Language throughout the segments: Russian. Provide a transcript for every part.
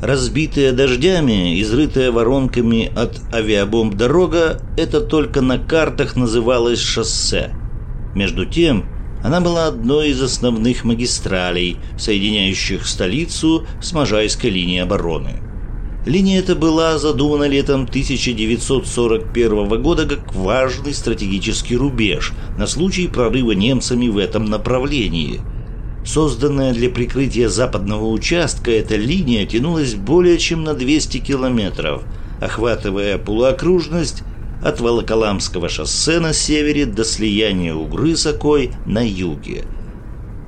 Разбитая дождями, изрытая воронками от авиабомб дорога, это только на картах называлось шоссе. Между тем, она была одной из основных магистралей, соединяющих столицу с Можайской линией обороны. Линия эта была задумана летом 1941 года как важный стратегический рубеж на случай прорыва немцами в этом направлении – Созданная для прикрытия западного участка, эта линия тянулась более чем на 200 километров, охватывая полуокружность от Волоколамского шоссе на севере до слияния Угры с Окой на юге.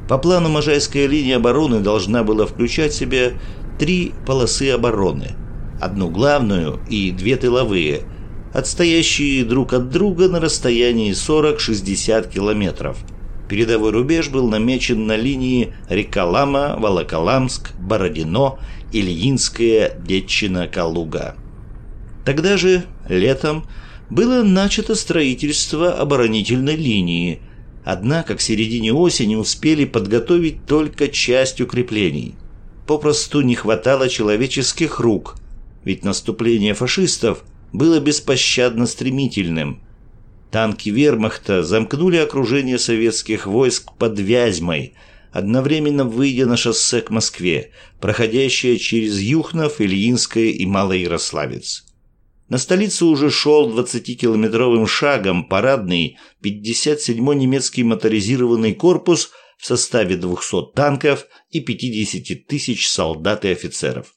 По плану Можайская линия обороны должна была включать в себя три полосы обороны. Одну главную и две тыловые, отстоящие друг от друга на расстоянии 40-60 километров – Передовой рубеж был намечен на линии Рекалама, Волоколамск, Бородино, Ильинская, Детчина, Калуга. Тогда же, летом, было начато строительство оборонительной линии, однако к середине осени успели подготовить только часть укреплений. Попросту не хватало человеческих рук, ведь наступление фашистов было беспощадно стремительным – Танки вермахта замкнули окружение советских войск под Вязьмой, одновременно выйдя на шоссе к Москве, проходящее через Юхнов, Ильинское и Малоярославец. На столицу уже шел 20-километровым шагом парадный 57-й немецкий моторизированный корпус в составе 200 танков и 50 тысяч солдат и офицеров.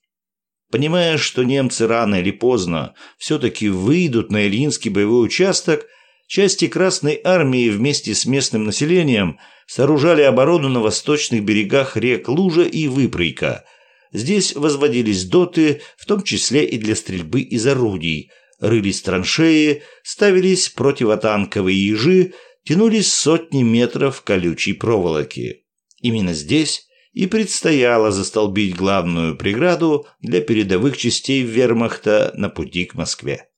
Понимая, что немцы рано или поздно все-таки выйдут на Ильинский боевой участок – Части Красной Армии вместе с местным населением сооружали оборону на восточных берегах рек Лужа и Выпрыйка. Здесь возводились доты, в том числе и для стрельбы из орудий, рылись траншеи, ставились противотанковые ежи, тянулись сотни метров колючей проволоки. Именно здесь и предстояло застолбить главную преграду для передовых частей вермахта на пути к Москве.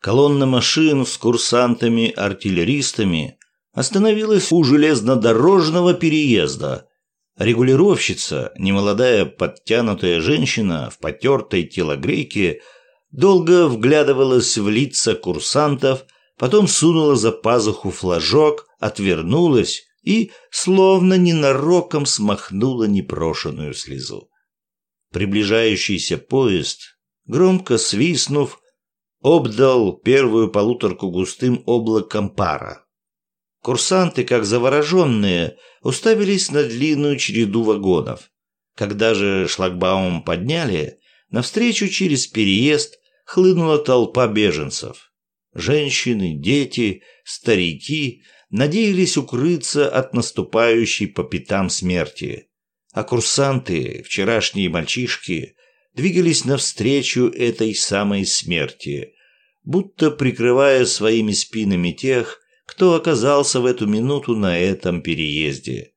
Колонна машин с курсантами-артиллеристами остановилась у железнодорожного переезда. Регулировщица, немолодая подтянутая женщина в потертой телогрейке, долго вглядывалась в лица курсантов, потом сунула за пазуху флажок, отвернулась и, словно ненароком, смахнула непрошенную слезу. Приближающийся поезд, громко свистнув, обдал первую полуторку густым облаком пара. Курсанты, как завороженные, уставились на длинную череду вагонов. Когда же шлагбаум подняли, навстречу через переезд хлынула толпа беженцев. Женщины, дети, старики надеялись укрыться от наступающей по пятам смерти. А курсанты, вчерашние мальчишки, двигались навстречу этой самой смерти, будто прикрывая своими спинами тех, кто оказался в эту минуту на этом переезде.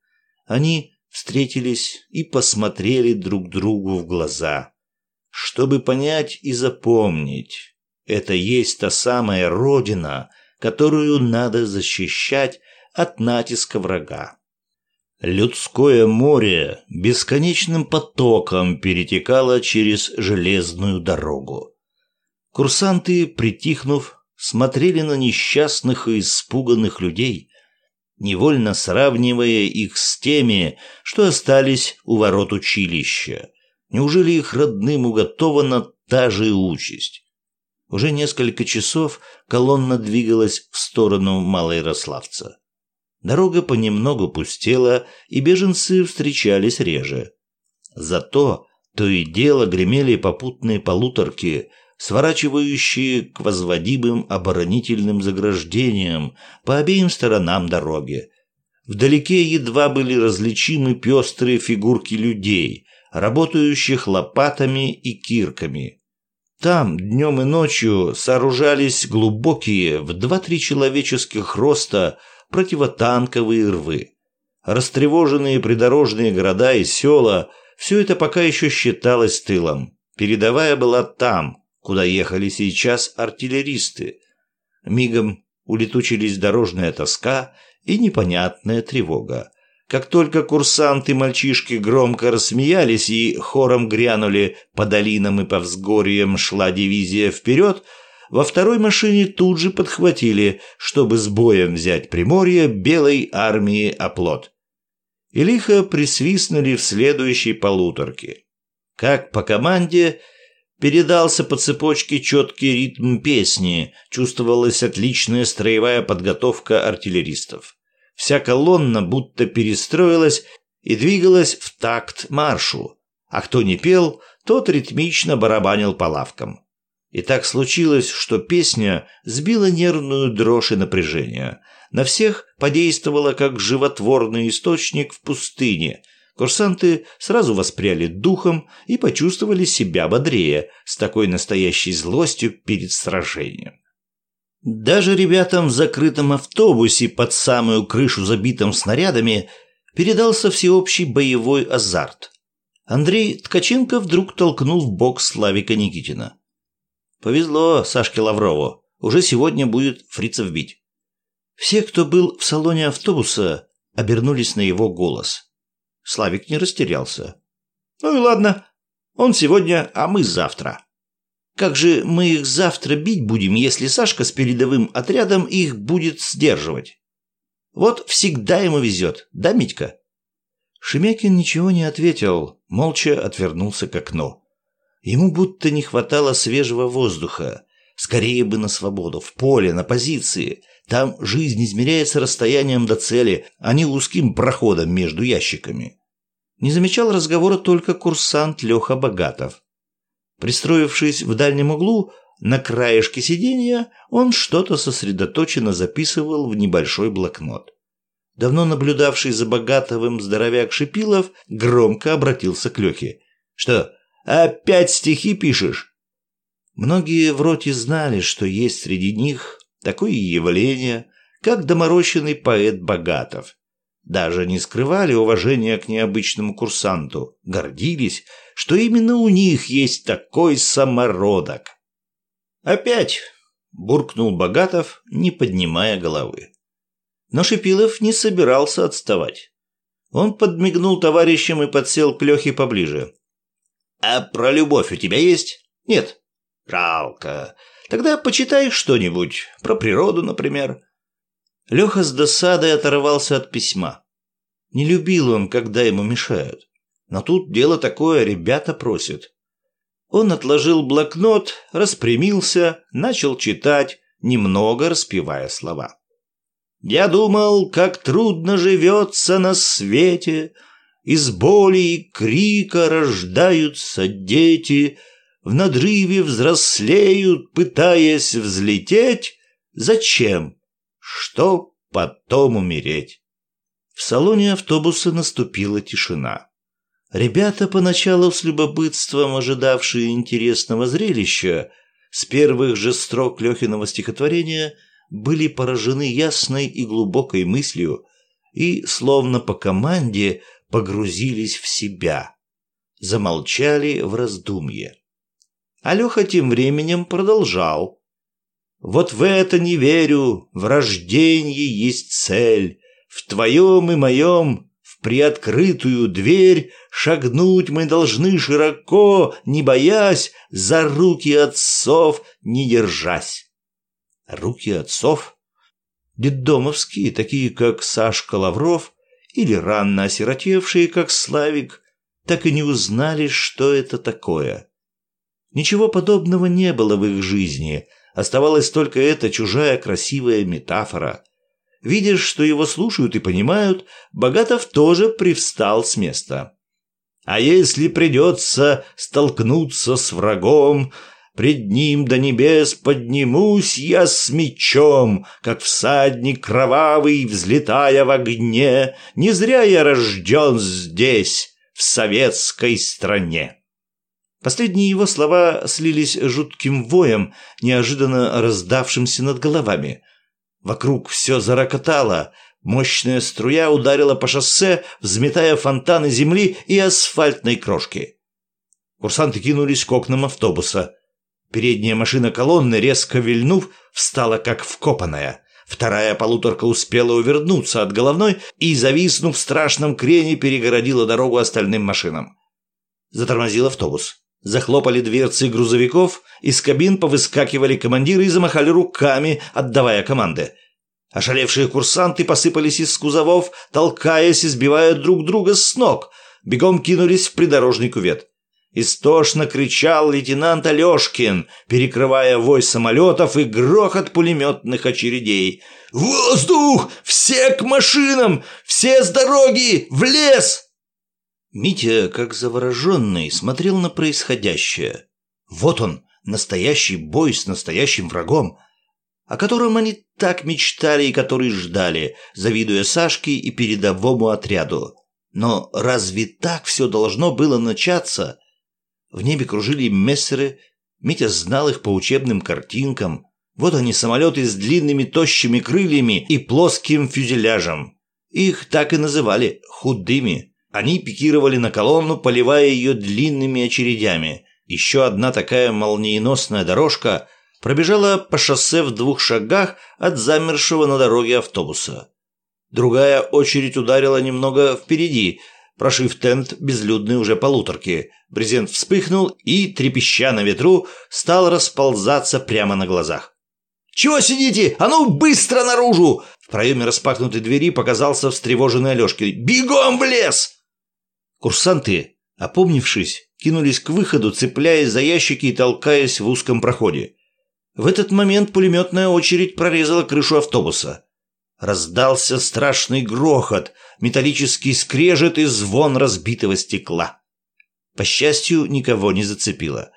Они встретились и посмотрели друг другу в глаза. Чтобы понять и запомнить, это есть та самая родина, которую надо защищать от натиска врага. Людское море бесконечным потоком перетекало через железную дорогу. Курсанты, притихнув, смотрели на несчастных и испуганных людей, невольно сравнивая их с теми, что остались у ворот училища. Неужели их родным уготована та же участь? Уже несколько часов колонна двигалась в сторону Малоярославца. Дорога понемногу пустела, и беженцы встречались реже. Зато то и дело гремели попутные полуторки, сворачивающие к возводимым оборонительным заграждениям по обеим сторонам дороги. Вдалеке едва были различимы пестрые фигурки людей, работающих лопатами и кирками. Там днем и ночью сооружались глубокие в два-три человеческих роста противотанковые рвы. Растревоженные придорожные города и села – все это пока еще считалось тылом. Передовая была там, куда ехали сейчас артиллеристы. Мигом улетучились дорожная тоска и непонятная тревога. Как только курсанты-мальчишки громко рассмеялись и хором грянули по долинам и по взгорьям шла дивизия вперед, во второй машине тут же подхватили, чтобы с боем взять Приморье белой армии оплот. И лихо присвистнули в следующей полуторке. Как по команде передался по цепочке четкий ритм песни, чувствовалась отличная строевая подготовка артиллеристов. Вся колонна будто перестроилась и двигалась в такт маршу, а кто не пел, тот ритмично барабанил по лавкам. И так случилось, что песня сбила нервную дрожь и напряжение. На всех подействовала как животворный источник в пустыне. Курсанты сразу воспряли духом и почувствовали себя бодрее, с такой настоящей злостью перед сражением. Даже ребятам в закрытом автобусе под самую крышу забитым снарядами передался всеобщий боевой азарт. Андрей Ткаченко вдруг толкнул в бок Славика Никитина. «Повезло Сашке Лаврову. Уже сегодня будет фрицев бить». Все, кто был в салоне автобуса, обернулись на его голос. Славик не растерялся. «Ну и ладно. Он сегодня, а мы завтра». Как же мы их завтра бить будем, если Сашка с передовым отрядом их будет сдерживать? Вот всегда ему везет, да, Митька?» Шемякин ничего не ответил, молча отвернулся к окну. Ему будто не хватало свежего воздуха. Скорее бы на свободу, в поле, на позиции. Там жизнь измеряется расстоянием до цели, а не узким проходом между ящиками. Не замечал разговора только курсант Леха Богатов. Пристроившись в дальнем углу, на краешке сиденья, он что-то сосредоточенно записывал в небольшой блокнот. Давно наблюдавший за Богатовым здоровяк Шипилов громко обратился к Лехе. «Что, опять стихи пишешь?» Многие в роте знали, что есть среди них такое явление, как доморощенный поэт Богатов. Даже не скрывали уважения к необычному курсанту, гордились, что именно у них есть такой самородок. «Опять!» – буркнул Богатов, не поднимая головы. Но Шипилов не собирался отставать. Он подмигнул товарищам и подсел к Лехе поближе. «А про любовь у тебя есть?» «Нет». «Жалко. Тогда почитай что-нибудь. Про природу, например». Леха с досадой оторвался от письма. Не любил он, когда ему мешают. Но тут дело такое, ребята просят. Он отложил блокнот, распрямился, начал читать, немного распевая слова. «Я думал, как трудно живется на свете, Из боли и крика рождаются дети, В надрыве взрослеют, пытаясь взлететь. Зачем? Что потом умереть?» В салоне автобуса наступила тишина. Ребята, поначалу с любопытством ожидавшие интересного зрелища, с первых же строк Лехиного стихотворения были поражены ясной и глубокой мыслью и, словно по команде, погрузились в себя. Замолчали в раздумье. А Леха тем временем продолжал. «Вот в это не верю, в рождении есть цель, в твоем и моем приоткрытую дверь шагнуть мы должны широко, не боясь, за руки отцов не держась. Руки отцов? Детдомовские, такие как Сашка Лавров, или ранно осиротевшие, как Славик, так и не узнали, что это такое. Ничего подобного не было в их жизни, оставалась только эта чужая красивая метафора – Видя, что его слушают и понимают, Богатов тоже привстал с места. «А если придется столкнуться с врагом, Пред ним до небес поднимусь я с мечом, Как всадник кровавый, взлетая в огне. Не зря я рожден здесь, в советской стране». Последние его слова слились жутким воем, неожиданно раздавшимся над головами – Вокруг все зарокотало. Мощная струя ударила по шоссе, взметая фонтаны земли и асфальтной крошки. Курсанты кинулись к окнам автобуса. Передняя машина колонны, резко вильнув, встала как вкопанная. Вторая полуторка успела увернуться от головной и, зависнув в страшном крене, перегородила дорогу остальным машинам. Затормозил автобус. Захлопали дверцы грузовиков, из кабин повыскакивали командиры и замахали руками, отдавая команды. Ошалевшие курсанты посыпались из кузовов, толкаясь и сбивая друг друга с ног. Бегом кинулись в придорожный кювет. Истошно кричал лейтенант Алешкин, перекрывая вой самолетов и грохот пулеметных очередей. «Воздух! Все к машинам! Все с дороги! В лес!» Митя, как завороженный, смотрел на происходящее. Вот он, настоящий бой с настоящим врагом, о котором они так мечтали и который ждали, завидуя Сашке и передовому отряду. Но разве так все должно было начаться? В небе кружили мессеры, Митя знал их по учебным картинкам. Вот они, самолеты с длинными тощими крыльями и плоским фюзеляжем. Их так и называли «худыми». Они пикировали на колонну, поливая ее длинными очередями. Еще одна такая молниеносная дорожка пробежала по шоссе в двух шагах от замершего на дороге автобуса. Другая очередь ударила немного впереди, прошив тент безлюдной уже полуторки. Брезент вспыхнул и, трепеща на ветру, стал расползаться прямо на глазах. «Чего сидите? А ну, быстро наружу!» В проеме распахнутой двери показался встревоженный Алешкин. «Бегом в лес!» Курсанты, опомнившись, кинулись к выходу, цепляясь за ящики и толкаясь в узком проходе. В этот момент пулеметная очередь прорезала крышу автобуса. Раздался страшный грохот, металлический скрежет и звон разбитого стекла. По счастью, никого не зацепило.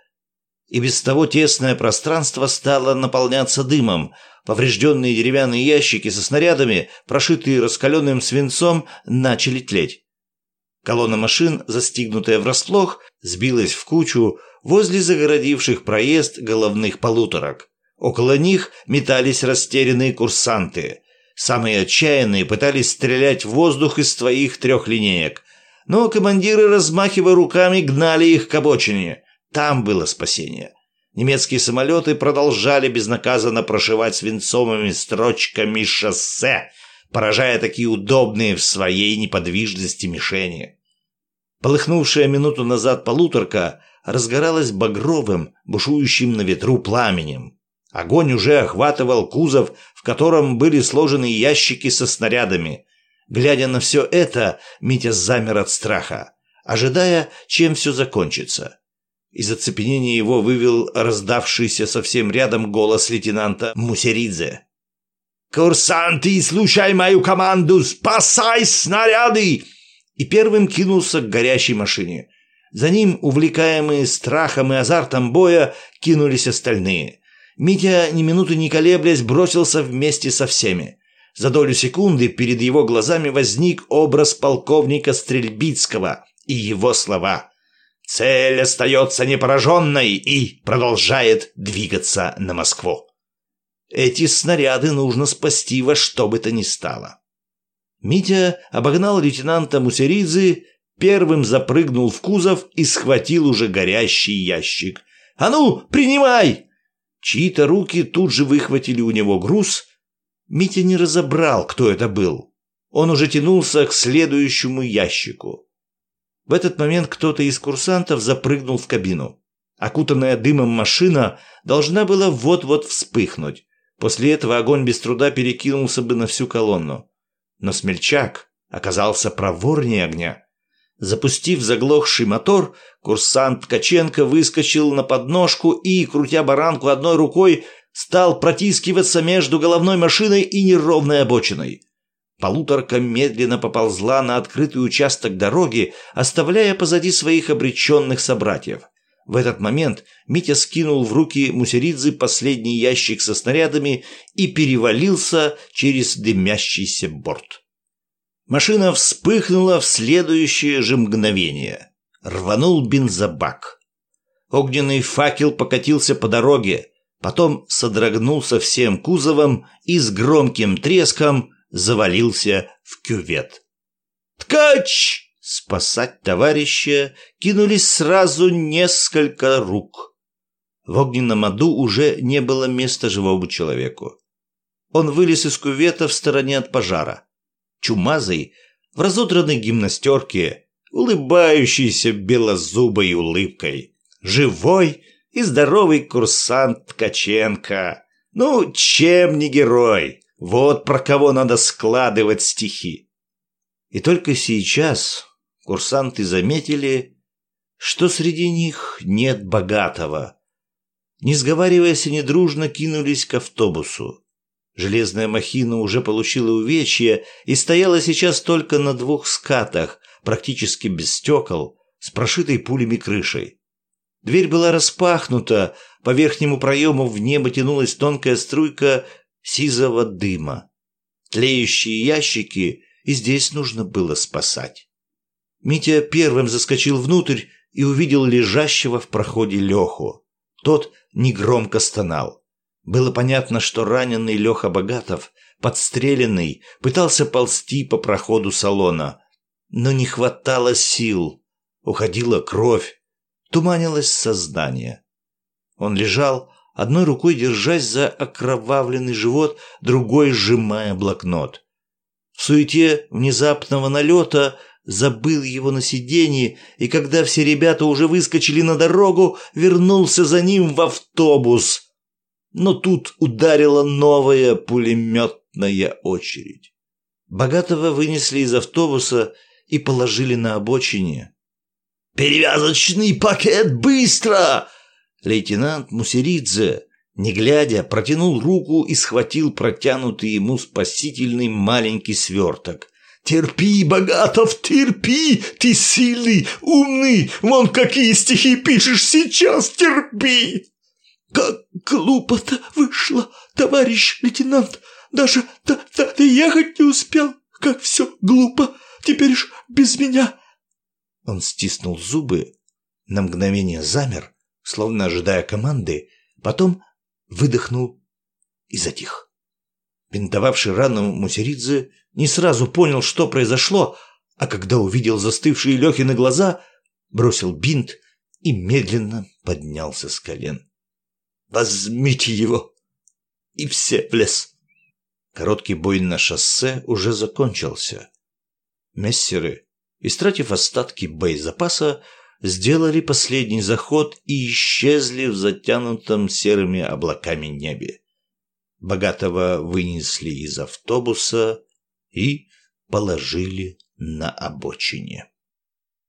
И без того тесное пространство стало наполняться дымом. Поврежденные деревянные ящики со снарядами, прошитые раскаленным свинцом, начали тлеть. Колонна машин, застигнутая врасплох, сбилась в кучу возле загородивших проезд головных полуторок. Около них метались растерянные курсанты. Самые отчаянные пытались стрелять в воздух из своих трех линеек. Но командиры, размахивая руками, гнали их к обочине. Там было спасение. Немецкие самолеты продолжали безнаказанно прошивать свинцовыми строчками шоссе, поражая такие удобные в своей неподвижности мишени. Полыхнувшая минуту назад полуторка разгоралась багровым, бушующим на ветру пламенем. Огонь уже охватывал кузов, в котором были сложены ящики со снарядами. Глядя на все это, Митя замер от страха, ожидая, чем все закончится. Из оцепенения его вывел раздавшийся совсем рядом голос лейтенанта Мусеридзе. «Курсанты, слушай мою команду! Спасай снаряды!» И первым кинулся к горящей машине. За ним, увлекаемые страхом и азартом боя, кинулись остальные – Митя, ни минуты не колеблясь, бросился вместе со всеми. За долю секунды перед его глазами возник образ полковника Стрельбицкого и его слова. «Цель остается непораженной и продолжает двигаться на Москву». Эти снаряды нужно спасти во что бы то ни стало. Митя обогнал лейтенанта Мусеридзе, первым запрыгнул в кузов и схватил уже горящий ящик. «А ну, принимай!» Чьи-то руки тут же выхватили у него груз. Митя не разобрал, кто это был. Он уже тянулся к следующему ящику. В этот момент кто-то из курсантов запрыгнул в кабину. Окутанная дымом машина должна была вот-вот вспыхнуть. После этого огонь без труда перекинулся бы на всю колонну. Но смельчак оказался проворнее огня. Запустив заглохший мотор, курсант Ткаченко выскочил на подножку и, крутя баранку одной рукой, стал протискиваться между головной машиной и неровной обочиной. Полуторка медленно поползла на открытый участок дороги, оставляя позади своих обреченных собратьев. В этот момент Митя скинул в руки Мусеридзе последний ящик со снарядами и перевалился через дымящийся борт. Машина вспыхнула в следующее же мгновение. Рванул бензобак. Огненный факел покатился по дороге, потом содрогнулся всем кузовом и с громким треском завалился в кювет. «Ткач!» Спасать товарища кинулись сразу несколько рук. В огненном аду уже не было места живому человеку. Он вылез из кювета в стороне от пожара. Чумазый, в разодранной гимнастерке, улыбающийся белозубой улыбкой. Живой и здоровый курсант Ткаченко. Ну, чем не герой? Вот про кого надо складывать стихи. И только сейчас курсанты заметили, что среди них нет богатого. Не сговариваясь, они дружно кинулись к автобусу. Железная махина уже получила увечья и стояла сейчас только на двух скатах, практически без стекол, с прошитой пулями крышей. Дверь была распахнута, по верхнему проему в небо тянулась тонкая струйка сизого дыма. Тлеющие ящики и здесь нужно было спасать. Митя первым заскочил внутрь и увидел лежащего в проходе Леху. Тот негромко стонал. Было понятно, что раненый Леха Богатов, подстреленный, пытался ползти по проходу салона. Но не хватало сил. Уходила кровь. Туманилось сознание. Он лежал, одной рукой держась за окровавленный живот, другой сжимая блокнот. В суете внезапного налета забыл его на сиденье, и когда все ребята уже выскочили на дорогу, вернулся за ним в автобус. Но тут ударила новая пулеметная очередь. Богатого вынесли из автобуса и положили на обочине. «Перевязочный пакет, быстро!» Лейтенант Мусеридзе, не глядя, протянул руку и схватил протянутый ему спасительный маленький сверток. «Терпи, Богатов, терпи! Ты сильный, умный! Вон какие стихи пишешь сейчас! Терпи!» «Как глупо-то вышло, товарищ лейтенант! Даже да, да, ехать не успел! Как все глупо! Теперь ж без меня!» Он стиснул зубы, на мгновение замер, словно ожидая команды, потом выдохнул и затих. Бинтовавший рану Мусеридзе не сразу понял, что произошло, а когда увидел застывшие Лехины глаза, бросил бинт и медленно поднялся с колен. «Возьмите его!» И все в лес. Короткий бой на шоссе уже закончился. Мессеры, истратив остатки боезапаса, сделали последний заход и исчезли в затянутом серыми облаками небе. Богатого вынесли из автобуса и положили на обочине.